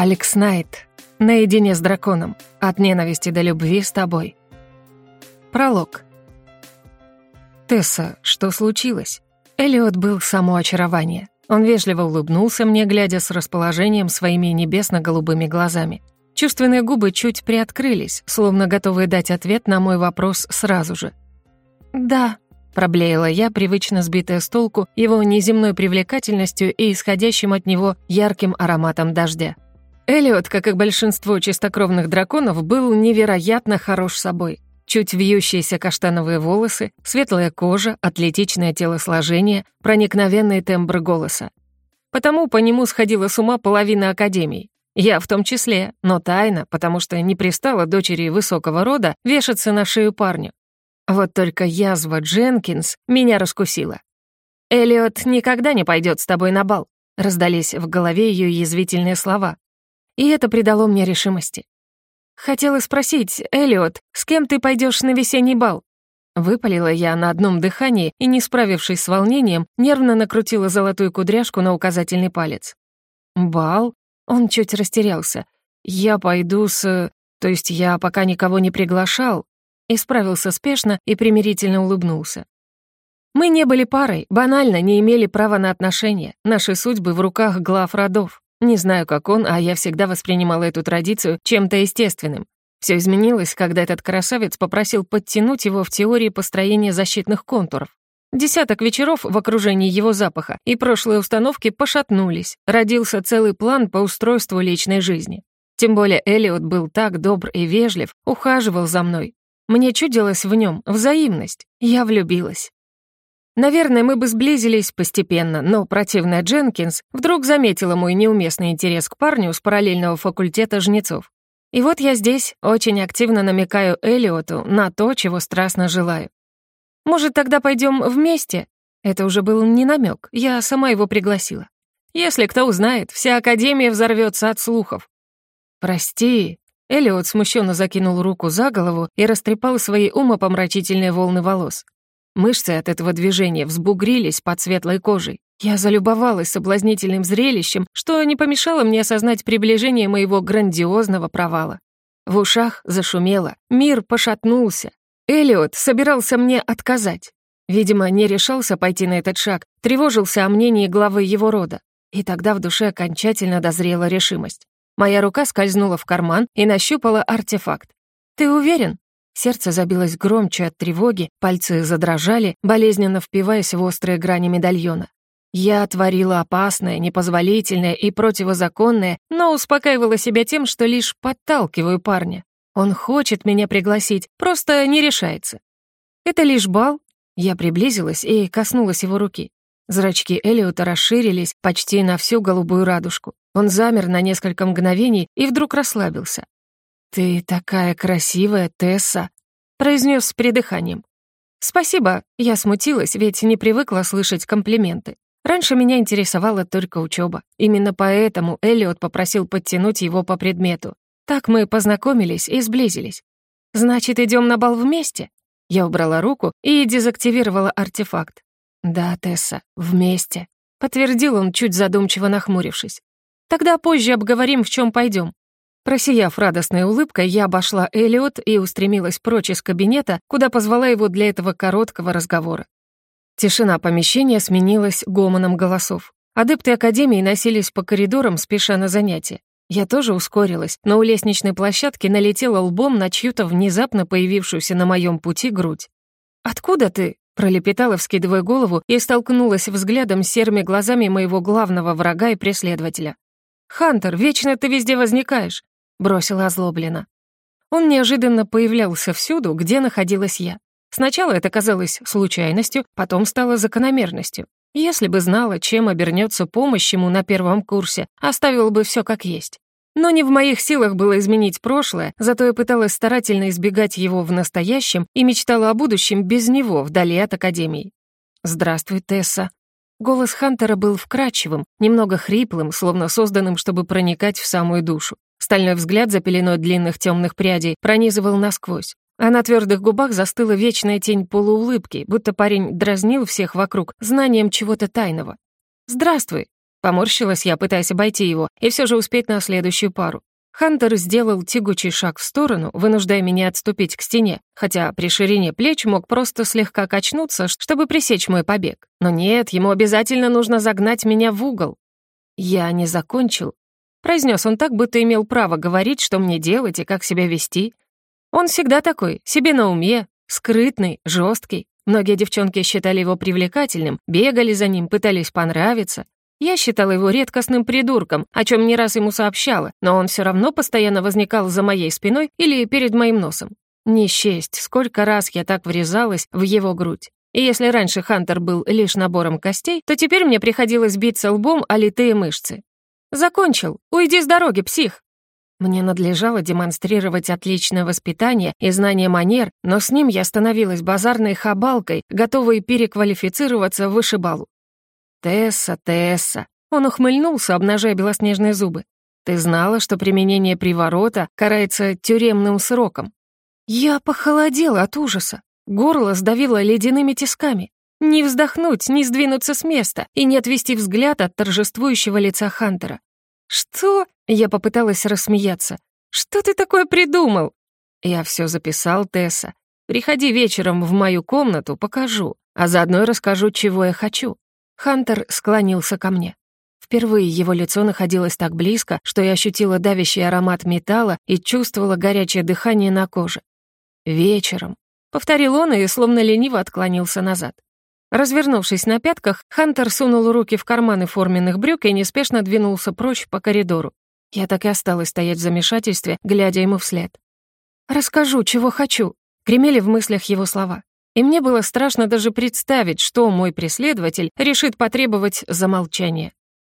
Алекс Найт. Наедине с драконом. От ненависти до любви с тобой. Пролог. Тесса, что случилось? Элиот был само очарование. Он вежливо улыбнулся мне, глядя с расположением своими небесно-голубыми глазами. Чувственные губы чуть приоткрылись, словно готовые дать ответ на мой вопрос сразу же. «Да», — проблеяла я, привычно сбитая с толку его неземной привлекательностью и исходящим от него ярким ароматом дождя. Элиот, как и большинство чистокровных драконов, был невероятно хорош собой. Чуть вьющиеся каштановые волосы, светлая кожа, атлетичное телосложение, проникновенный тембр голоса. Потому по нему сходила с ума половина Академии. Я в том числе, но тайно, потому что не пристала дочери высокого рода вешаться на шею парню. Вот только язва Дженкинс меня раскусила. «Элиот никогда не пойдет с тобой на бал», раздались в голове ее язвительные слова и это придало мне решимости. «Хотела спросить, Элиот, с кем ты пойдешь на весенний бал?» Выпалила я на одном дыхании и, не справившись с волнением, нервно накрутила золотую кудряшку на указательный палец. «Бал?» Он чуть растерялся. «Я пойду с... То есть я пока никого не приглашал?» Исправился спешно и примирительно улыбнулся. Мы не были парой, банально не имели права на отношения. Наши судьбы в руках глав родов. Не знаю, как он, а я всегда воспринимала эту традицию чем-то естественным. Все изменилось, когда этот красавец попросил подтянуть его в теории построения защитных контуров. Десяток вечеров в окружении его запаха, и прошлые установки пошатнулись. Родился целый план по устройству личной жизни. Тем более Элиот был так добр и вежлив, ухаживал за мной. Мне чудилась в нем взаимность. Я влюбилась. Наверное, мы бы сблизились постепенно, но противная Дженкинс вдруг заметила мой неуместный интерес к парню с параллельного факультета жнецов. И вот я здесь очень активно намекаю Элиоту на то, чего страстно желаю. Может, тогда пойдем вместе? Это уже был не намек, я сама его пригласила. Если кто узнает, вся Академия взорвется от слухов. «Прости», — Элиот смущенно закинул руку за голову и растрепал свои умопомрачительные волны волос. Мышцы от этого движения взбугрились под светлой кожей. Я залюбовалась соблазнительным зрелищем, что не помешало мне осознать приближение моего грандиозного провала. В ушах зашумело, мир пошатнулся. Элиот собирался мне отказать. Видимо, не решался пойти на этот шаг, тревожился о мнении главы его рода. И тогда в душе окончательно дозрела решимость. Моя рука скользнула в карман и нащупала артефакт. «Ты уверен?» Сердце забилось громче от тревоги, пальцы задрожали, болезненно впиваясь в острые грани медальона. Я творила опасное, непозволительное и противозаконное, но успокаивала себя тем, что лишь подталкиваю парня. Он хочет меня пригласить, просто не решается. Это лишь бал. Я приблизилась и коснулась его руки. Зрачки Элиота расширились почти на всю голубую радужку. Он замер на несколько мгновений и вдруг расслабился. «Ты такая красивая, Тесса», — произнес с придыханием. «Спасибо», — я смутилась, ведь не привыкла слышать комплименты. Раньше меня интересовала только учеба. Именно поэтому Эллиот попросил подтянуть его по предмету. Так мы познакомились и сблизились. «Значит, идем на бал вместе?» Я убрала руку и дезактивировала артефакт. «Да, Тесса, вместе», — подтвердил он, чуть задумчиво нахмурившись. «Тогда позже обговорим, в чем пойдем. Просияв радостной улыбкой, я обошла Элиот и устремилась прочь из кабинета, куда позвала его для этого короткого разговора. Тишина помещения сменилась гомоном голосов. Адепты Академии носились по коридорам, спеша на занятия. Я тоже ускорилась, но у лестничной площадки налетела лбом на чью-то внезапно появившуюся на моем пути грудь. «Откуда ты?» — пролепетала, вскидывая голову, и столкнулась взглядом с серыми глазами моего главного врага и преследователя. «Хантер, вечно ты везде возникаешь бросила озлобленно. Он неожиданно появлялся всюду, где находилась я. Сначала это казалось случайностью, потом стало закономерностью. Если бы знала, чем обернется помощь ему на первом курсе, оставила бы все как есть. Но не в моих силах было изменить прошлое, зато я пыталась старательно избегать его в настоящем и мечтала о будущем без него, вдали от Академии. «Здравствуй, Тесса». Голос Хантера был вкрадчивым, немного хриплым, словно созданным, чтобы проникать в самую душу. Стальной взгляд за пеленой длинных темных прядей пронизывал насквозь. А на твердых губах застыла вечная тень полуулыбки, будто парень дразнил всех вокруг знанием чего-то тайного. «Здравствуй!» Поморщилась я, пытаясь обойти его, и все же успеть на следующую пару. Хантер сделал тягучий шаг в сторону, вынуждая меня отступить к стене, хотя при ширине плеч мог просто слегка качнуться, чтобы пресечь мой побег. Но нет, ему обязательно нужно загнать меня в угол. «Я не закончил», — произнес он так, будто имел право говорить, что мне делать и как себя вести. Он всегда такой, себе на уме, скрытный, жесткий. Многие девчонки считали его привлекательным, бегали за ним, пытались понравиться. Я считала его редкостным придурком, о чем не раз ему сообщала, но он все равно постоянно возникал за моей спиной или перед моим носом. Не счесть, сколько раз я так врезалась в его грудь. И если раньше Хантер был лишь набором костей, то теперь мне приходилось биться лбом о литые мышцы. «Закончил! Уйди с дороги, псих!» Мне надлежало демонстрировать отличное воспитание и знание манер, но с ним я становилась базарной хабалкой, готовой переквалифицироваться в вышибалу. «Тесса, Тесса!» Он ухмыльнулся, обнажая белоснежные зубы. «Ты знала, что применение приворота карается тюремным сроком?» Я похолодела от ужаса. Горло сдавило ледяными тисками. Не вздохнуть, не сдвинуться с места и не отвести взгляд от торжествующего лица Хантера. «Что?» — я попыталась рассмеяться. «Что ты такое придумал?» «Я все записал, Тесса. Приходи вечером в мою комнату, покажу, а заодно расскажу, чего я хочу. Хантер склонился ко мне. Впервые его лицо находилось так близко, что я ощутила давящий аромат металла и чувствовала горячее дыхание на коже. «Вечером», — повторил он и словно лениво отклонился назад. Развернувшись на пятках, Хантер сунул руки в карманы форменных брюк и неспешно двинулся прочь по коридору. Я так и осталась стоять в замешательстве, глядя ему вслед. «Расскажу, чего хочу», — гремели в мыслях его слова и мне было страшно даже представить, что мой преследователь решит потребовать за молчание.